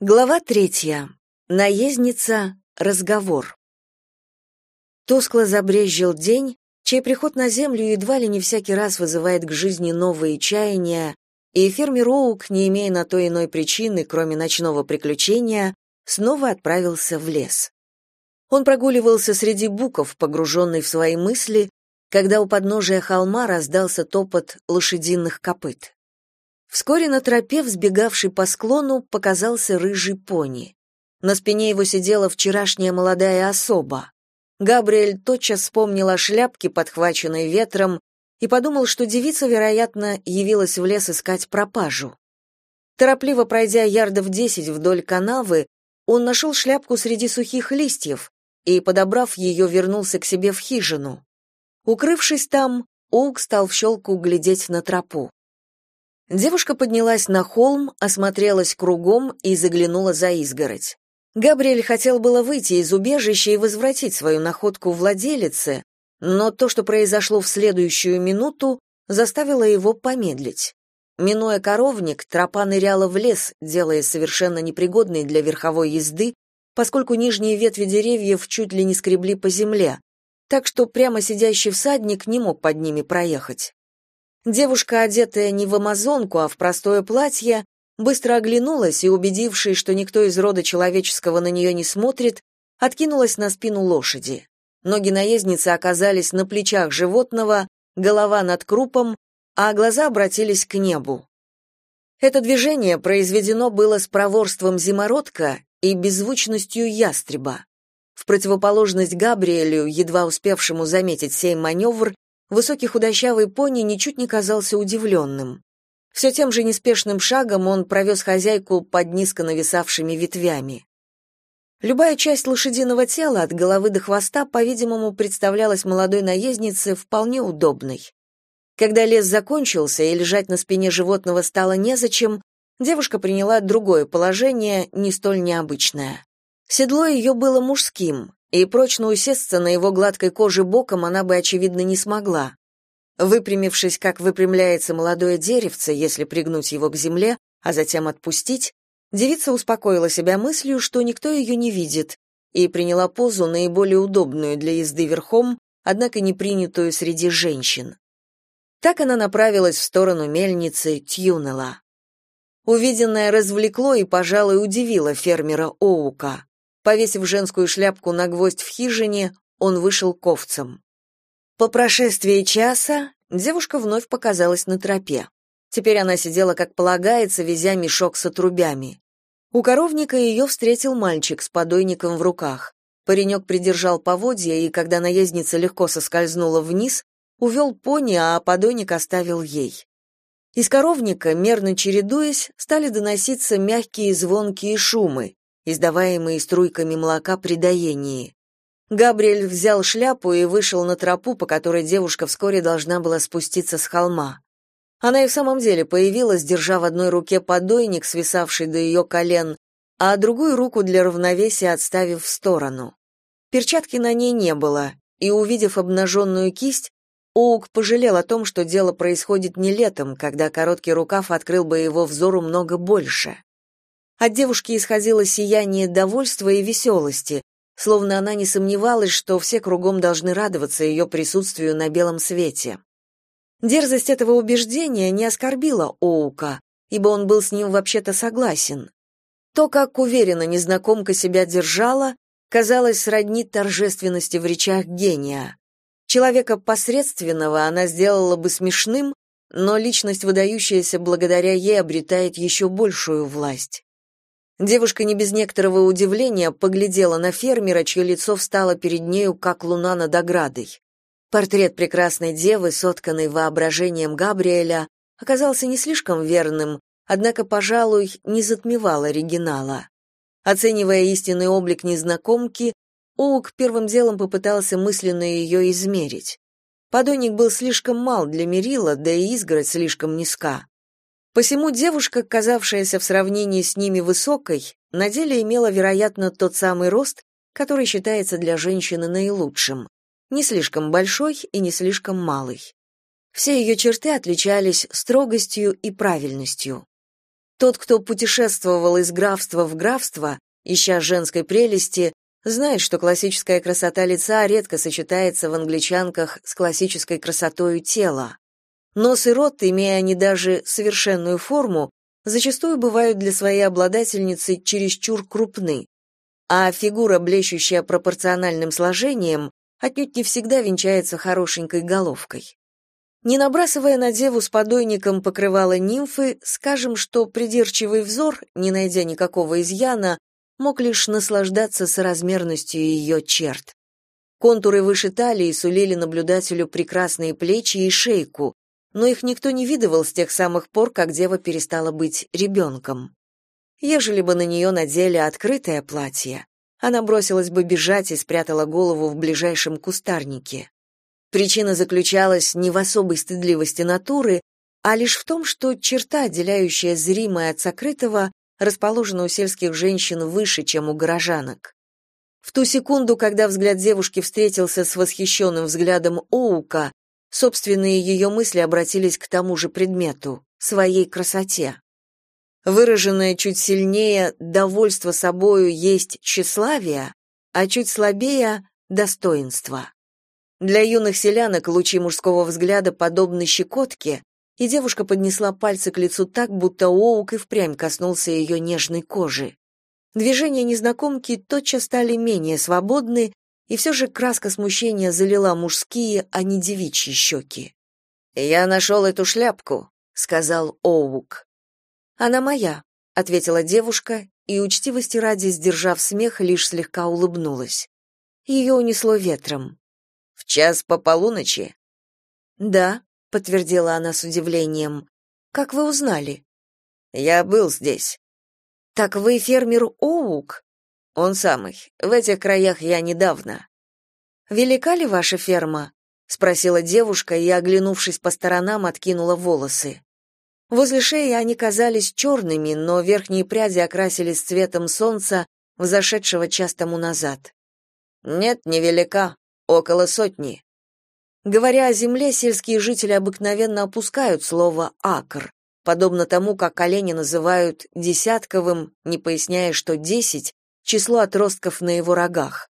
Глава третья. Наездница. Разговор. Тускло забрезжил день, чей приход на землю едва ли не всякий раз вызывает к жизни новые чаяния, и фермер Оук, не имея на то иной причины, кроме ночного приключения, снова отправился в лес. Он прогуливался среди буков, погруженный в свои мысли, когда у подножия холма раздался топот лошадиных копыт. Вскоре на тропе, взбегавшей по склону, показался рыжий пони. На спине его сидела вчерашняя молодая особа. Габриэль тотчас вспомнил о шляпке, подхваченной ветром, и подумал, что девица, вероятно, явилась в лес искать пропажу. Торопливо пройдя ярдов десять вдоль канавы, он нашел шляпку среди сухих листьев и, подобрав ее, вернулся к себе в хижину. Укрывшись там, Оук стал в щелку глядеть на тропу. Девушка поднялась на холм, осмотрелась кругом и заглянула за изгородь. Габриэль хотел было выйти из убежища и возвратить свою находку владелице, но то, что произошло в следующую минуту, заставило его помедлить. Минуя коровник, тропа ныряла в лес, делая совершенно непригодной для верховой езды, поскольку нижние ветви деревьев чуть ли не скребли по земле, так что прямо сидящий всадник не мог под ними проехать. Девушка, одетая не в амазонку, а в простое платье, быстро оглянулась и, убедившись, что никто из рода человеческого на нее не смотрит, откинулась на спину лошади. Ноги наездницы оказались на плечах животного, голова над крупом, а глаза обратились к небу. Это движение произведено было с проворством зимородка и беззвучностью ястреба. В противоположность Габриэлю, едва успевшему заметить сей маневр, Высокий худощавый пони ничуть не казался удивленным. Все тем же неспешным шагом он провез хозяйку под низко нависавшими ветвями. Любая часть лошадиного тела от головы до хвоста, по-видимому, представлялась молодой наезднице вполне удобной. Когда лес закончился и лежать на спине животного стало незачем, девушка приняла другое положение, не столь необычное. Седло ее было мужским, и прочно усесться на его гладкой коже боком она бы, очевидно, не смогла. Выпрямившись, как выпрямляется молодое деревце, если пригнуть его к земле, а затем отпустить, девица успокоила себя мыслью, что никто ее не видит, и приняла позу наиболее удобную для езды верхом, однако не принятую среди женщин. Так она направилась в сторону мельницы Тьюнела. Увиденное развлекло и, пожалуй, удивило фермера Оука. Повесив женскую шляпку на гвоздь в хижине, он вышел к овцам. По прошествии часа девушка вновь показалась на тропе. Теперь она сидела, как полагается, везя мешок с отрубями. У коровника ее встретил мальчик с подойником в руках. Паренек придержал поводья, и когда наездница легко соскользнула вниз, увел пони, а подойник оставил ей. Из коровника, мерно чередуясь, стали доноситься мягкие звонкие шумы, издаваемые струйками молока при доении. Габриэль взял шляпу и вышел на тропу, по которой девушка вскоре должна была спуститься с холма. Она и в самом деле появилась, держа в одной руке подойник, свисавший до ее колен, а другую руку для равновесия отставив в сторону. Перчатки на ней не было, и, увидев обнаженную кисть, Оук пожалел о том, что дело происходит не летом, когда короткий рукав открыл бы его взору много больше. От девушки исходило сияние довольства и веселости, словно она не сомневалась, что все кругом должны радоваться ее присутствию на белом свете. Дерзость этого убеждения не оскорбила Оука, ибо он был с ним вообще-то согласен. То, как уверенно незнакомка себя держала, казалось сродни торжественности в речах гения. Человека посредственного она сделала бы смешным, но личность, выдающаяся благодаря ей, обретает еще большую власть. Девушка не без некоторого удивления поглядела на фермера, чье лицо встало перед нею, как луна над оградой. Портрет прекрасной девы, сотканный воображением Габриэля, оказался не слишком верным, однако, пожалуй, не затмевал оригинала. Оценивая истинный облик незнакомки, Оук первым делом попытался мысленно ее измерить. Подойник был слишком мал для мерила, да и изгородь слишком низка. Посему девушка, казавшаяся в сравнении с ними высокой, на деле имела, вероятно, тот самый рост, который считается для женщины наилучшим, не слишком большой и не слишком малый. Все ее черты отличались строгостью и правильностью. Тот, кто путешествовал из графства в графство, ища женской прелести, знает, что классическая красота лица редко сочетается в англичанках с классической красотой тела. Нос и рот, имея они даже совершенную форму, зачастую бывают для своей обладательницы чересчур крупны, а фигура, блещущая пропорциональным сложением, отнюдь не всегда венчается хорошенькой головкой. Не набрасывая на деву с подойником покрывала нимфы, скажем, что придирчивый взор, не найдя никакого изъяна, мог лишь наслаждаться соразмерностью ее черт. Контуры выше талии сулили наблюдателю прекрасные плечи и шейку, но их никто не видывал с тех самых пор, как дева перестала быть ребенком. Ежели бы на нее надели открытое платье, она бросилась бы бежать и спрятала голову в ближайшем кустарнике. Причина заключалась не в особой стыдливости натуры, а лишь в том, что черта, отделяющая зримое от сокрытого, расположена у сельских женщин выше, чем у горожанок. В ту секунду, когда взгляд девушки встретился с восхищенным взглядом Оука, собственные ее мысли обратились к тому же предмету — своей красоте. Выраженное чуть сильнее довольство собою есть тщеславие, а чуть слабее — достоинство. Для юных селянок лучи мужского взгляда подобны щекотке, и девушка поднесла пальцы к лицу так, будто Оук и впрямь коснулся ее нежной кожи. Движения незнакомки тотчас стали менее свободны, и все же краска смущения залила мужские, а не девичьи щеки. «Я нашел эту шляпку», — сказал Оук. «Она моя», — ответила девушка, и, учтивости ради, сдержав смех, лишь слегка улыбнулась. Ее унесло ветром. «В час по полуночи?» «Да», — подтвердила она с удивлением. «Как вы узнали?» «Я был здесь». «Так вы фермер Оук?» Он самый. В этих краях я недавно. Велика ли ваша ферма? спросила девушка и, оглянувшись по сторонам, откинула волосы. Возле шеи они казались черными, но верхние пряди окрасились цветом солнца, взошедшего час тому назад. Нет, невелика, около сотни. Говоря о земле, сельские жители обыкновенно опускают слово акр, подобно тому, как олени называют десятковым, не поясняя, что десять число отростков на его рогах.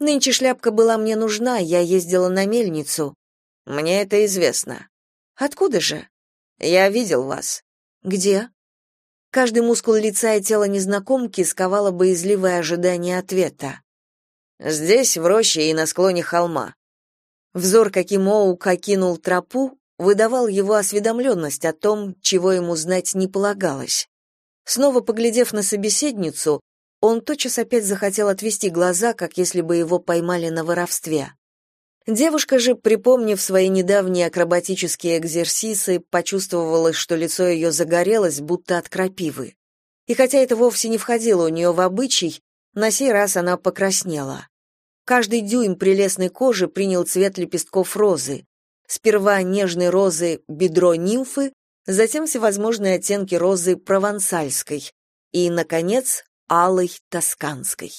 Нынче шляпка была мне нужна, я ездила на мельницу. Мне это известно. Откуда же? Я видел вас. Где? Каждый мускул лица и тела незнакомки сковало боязливое ожидание ответа. Здесь, в роще и на склоне холма. Взор, каким Оук окинул тропу, выдавал его осведомленность о том, чего ему знать не полагалось. Снова поглядев на собеседницу, он тотчас опять захотел отвести глаза, как если бы его поймали на воровстве. Девушка же, припомнив свои недавние акробатические экзерсисы, почувствовала, что лицо ее загорелось, будто от крапивы. И хотя это вовсе не входило у нее в обычай, на сей раз она покраснела. Каждый дюйм прелестной кожи принял цвет лепестков розы. Сперва нежной розы бедро нимфы, затем всевозможные оттенки розы провансальской и, наконец, алой тосканской.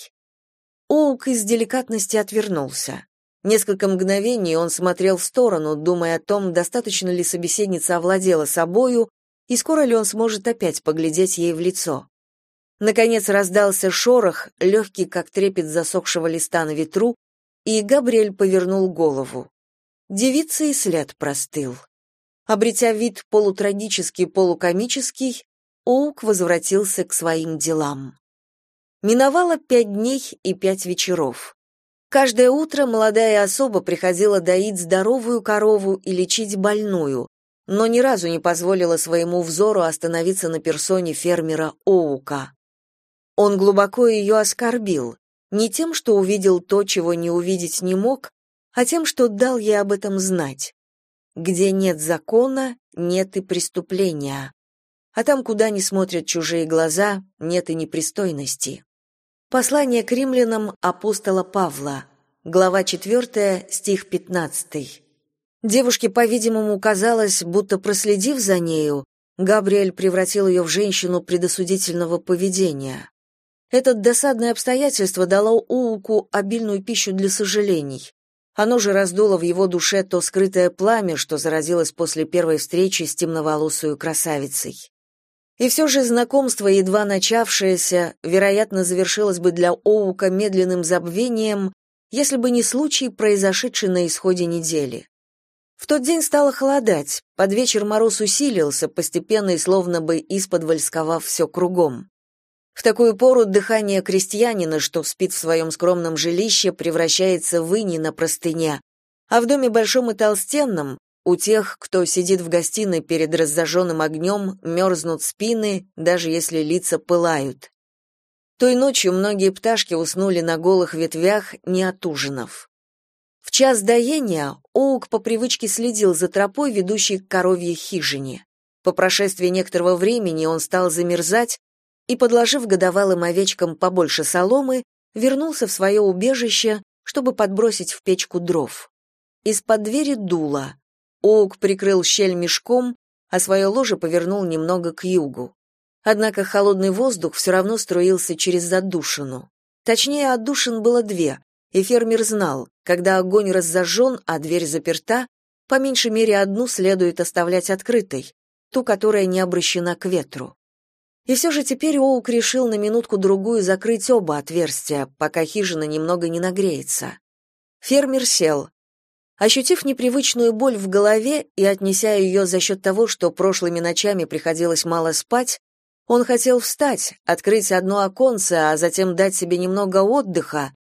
Оук из деликатности отвернулся. Несколько мгновений он смотрел в сторону, думая о том, достаточно ли собеседница овладела собою и скоро ли он сможет опять поглядеть ей в лицо. Наконец раздался шорох, легкий, как трепет засохшего листа на ветру, и Габриэль повернул голову. Девица и след простыл. Обретя вид полутрагический, полукомический, Оук возвратился к своим делам. Миновало пять дней и пять вечеров. Каждое утро молодая особа приходила доить здоровую корову и лечить больную, но ни разу не позволила своему взору остановиться на персоне фермера Оука. Он глубоко ее оскорбил, не тем, что увидел то, чего не увидеть не мог, а тем, что дал ей об этом знать. Где нет закона, нет и преступления. А там, куда не смотрят чужие глаза, нет и непристойности. Послание к римлянам апостола Павла, глава 4, стих 15. Девушке, по-видимому, казалось, будто проследив за нею, Габриэль превратил ее в женщину предосудительного поведения. Это досадное обстоятельство дало Ууку обильную пищу для сожалений. Оно же раздуло в его душе то скрытое пламя, что заразилось после первой встречи с темноволосой красавицей. И все же знакомство, едва начавшееся, вероятно, завершилось бы для Оука медленным забвением, если бы не случай, произошедший на исходе недели. В тот день стало холодать, под вечер мороз усилился, постепенно и словно бы из-под все кругом. В такую пору дыхание крестьянина, что спит в своем скромном жилище, превращается в иней на простыня, а в доме большом и толстенном у тех, кто сидит в гостиной перед разожженным огнем, мерзнут спины, даже если лица пылают. Той ночью многие пташки уснули на голых ветвях, не от ужинов. В час доения Оук по привычке следил за тропой, ведущей к коровьей хижине. По прошествии некоторого времени он стал замерзать и, подложив годовалым овечкам побольше соломы, вернулся в свое убежище, чтобы подбросить в печку дров. Из-под двери дуло. Оук прикрыл щель мешком, а свое ложе повернул немного к югу. Однако холодный воздух все равно струился через задушину. Точнее, отдушин было две, и фермер знал, когда огонь разожжен, а дверь заперта, по меньшей мере одну следует оставлять открытой, ту, которая не обращена к ветру. И все же теперь Оук решил на минутку-другую закрыть оба отверстия, пока хижина немного не нагреется. Фермер сел, Ощутив непривычную боль в голове и отнеся ее за счет того, что прошлыми ночами приходилось мало спать, он хотел встать, открыть одно оконце, а затем дать себе немного отдыха,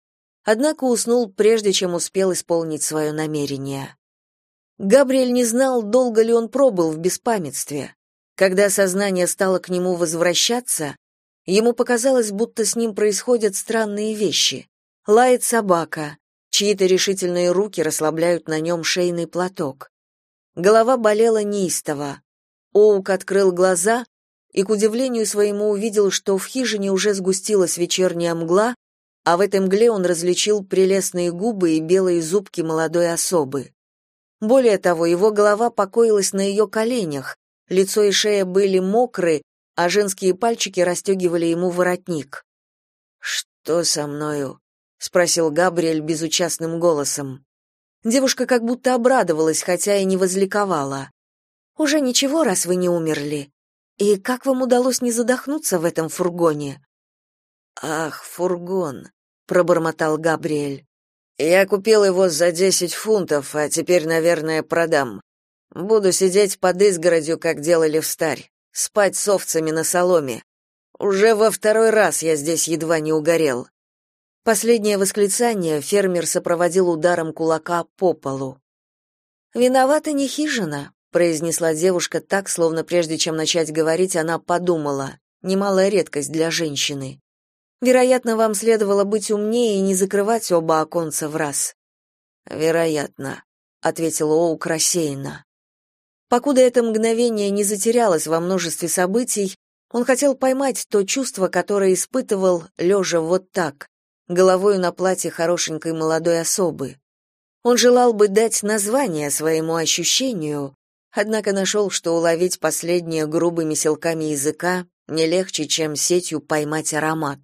однако уснул прежде, чем успел исполнить свое намерение. Габриэль не знал, долго ли он пробыл в беспамятстве. Когда сознание стало к нему возвращаться, ему показалось, будто с ним происходят странные вещи. Лает собака, Чьи-то решительные руки расслабляют на нем шейный платок. Голова болела неистово. Оук открыл глаза и, к удивлению своему, увидел, что в хижине уже сгустилась вечерняя мгла, а в этой мгле он различил прелестные губы и белые зубки молодой особы. Более того, его голова покоилась на ее коленях, лицо и шея были мокры, а женские пальчики расстегивали ему воротник. «Что со мною?» Спросил Габриэль безучастным голосом. Девушка как будто обрадовалась, хотя и не возликовала. Уже ничего, раз вы не умерли. И как вам удалось не задохнуться в этом фургоне? Ах, фургон, пробормотал Габриэль. Я купил его за десять фунтов, а теперь, наверное, продам. Буду сидеть под изгородью, как делали в старь, спать с овцами на соломе. Уже во второй раз я здесь едва не угорел. Последнее восклицание фермер сопроводил ударом кулака по полу. «Виновата не хижина», — произнесла девушка так, словно прежде чем начать говорить, она подумала. Немалая редкость для женщины. «Вероятно, вам следовало быть умнее и не закрывать оба оконца в раз». «Вероятно», — ответила Оук рассеянно. Покуда это мгновение не затерялось во множестве событий, он хотел поймать то чувство, которое испытывал, лежа вот так, головою на платье хорошенькой молодой особы. Он желал бы дать название своему ощущению, однако нашел, что уловить последнее грубыми селками языка не легче, чем сетью поймать аромат.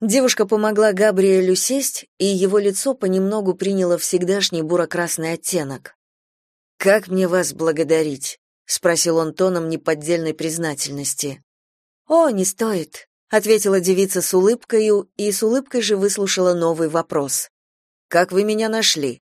Девушка помогла Габриэлю сесть, и его лицо понемногу приняло всегдашний буро-красный оттенок. «Как мне вас благодарить?» — спросил он тоном неподдельной признательности. «О, не стоит ответила девица с улыбкой и с улыбкой же выслушала новый вопрос. Как вы меня нашли?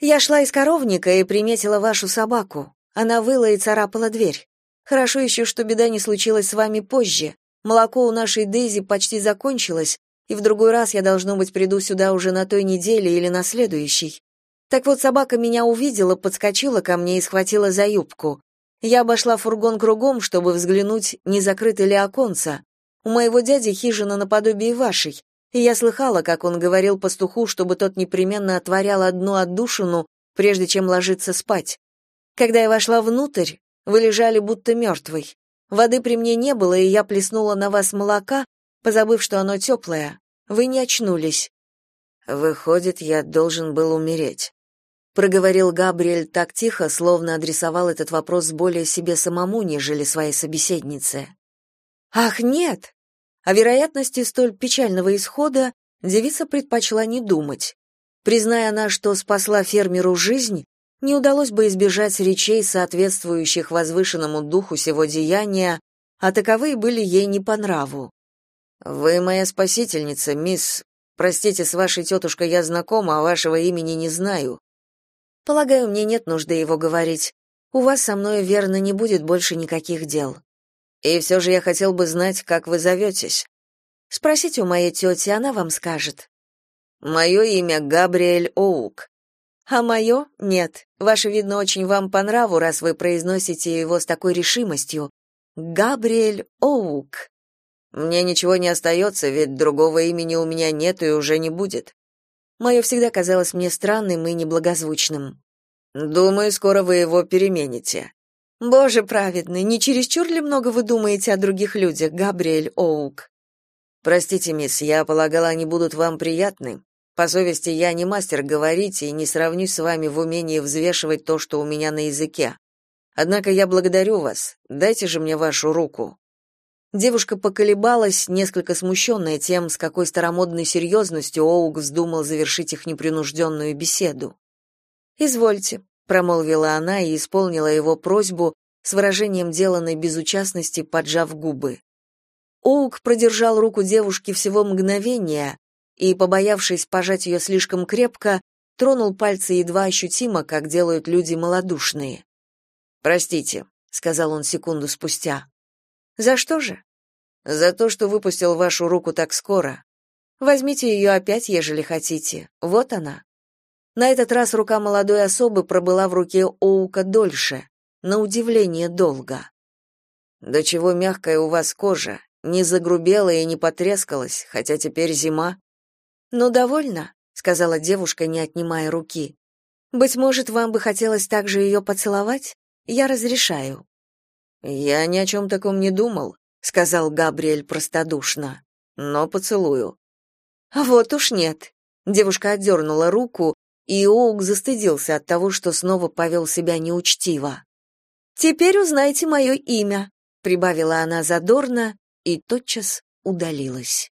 Я шла из коровника и приметила вашу собаку. Она выла и царапала дверь. Хорошо еще, что беда не случилась с вами позже. Молоко у нашей Дейзи почти закончилось, и в другой раз я должно быть приду сюда уже на той неделе или на следующей. Так вот собака меня увидела, подскочила ко мне и схватила за юбку. Я обошла фургон кругом, чтобы взглянуть, не закрыты ли оконца, у моего дяди хижина наподобие вашей, и я слыхала, как он говорил пастуху, чтобы тот непременно отворял одну отдушину, прежде чем ложиться спать. Когда я вошла внутрь, вы лежали будто мертвый. Воды при мне не было, и я плеснула на вас молока, позабыв, что оно теплое. Вы не очнулись. Выходит, я должен был умереть. Проговорил Габриэль так тихо, словно адресовал этот вопрос более себе самому, нежели своей собеседнице. Ах, нет, о вероятности столь печального исхода девица предпочла не думать. Призная она, что спасла фермеру жизнь, не удалось бы избежать речей, соответствующих возвышенному духу сего деяния, а таковые были ей не по нраву. «Вы моя спасительница, мисс. Простите, с вашей тетушкой я знакома, а вашего имени не знаю». «Полагаю, мне нет нужды его говорить. У вас со мной, верно, не будет больше никаких дел». «И все же я хотел бы знать, как вы зоветесь». «Спросите у моей тети, она вам скажет». «Мое имя Габриэль Оук». «А мое? Нет. Ваше, видно, очень вам по нраву, раз вы произносите его с такой решимостью. Габриэль Оук». Мне ничего не остается, ведь другого имени у меня нет и уже не будет. Мое всегда казалось мне странным и неблагозвучным. Думаю, скоро вы его перемените. Боже праведный, не чересчур ли много вы думаете о других людях, Габриэль Оук? Простите, мисс, я полагала, они будут вам приятны. По совести, я не мастер говорить и не сравнюсь с вами в умении взвешивать то, что у меня на языке. Однако я благодарю вас. Дайте же мне вашу руку. Девушка поколебалась, несколько смущенная тем, с какой старомодной серьезностью Оук вздумал завершить их непринужденную беседу. «Извольте», — промолвила она и исполнила его просьбу с выражением деланной безучастности, поджав губы. Оук продержал руку девушки всего мгновения и, побоявшись пожать ее слишком крепко, тронул пальцы едва ощутимо, как делают люди малодушные. «Простите», — сказал он секунду спустя. За что же? За то, что выпустил вашу руку так скоро. Возьмите ее опять, ежели хотите. Вот она. На этот раз рука молодой особы пробыла в руке Оука дольше, на удивление долго. Да чего мягкая у вас кожа, не загрубела и не потрескалась, хотя теперь зима. Ну довольно, сказала девушка, не отнимая руки. Быть может, вам бы хотелось также ее поцеловать? Я разрешаю. Я ни о чем таком не думал, сказал Габриэль простодушно. Но поцелую. Вот уж нет. Девушка отдернула руку, и Оук застыдился от того, что снова повел себя неучтиво. Теперь узнайте мое имя, прибавила она задорно и тотчас удалилась.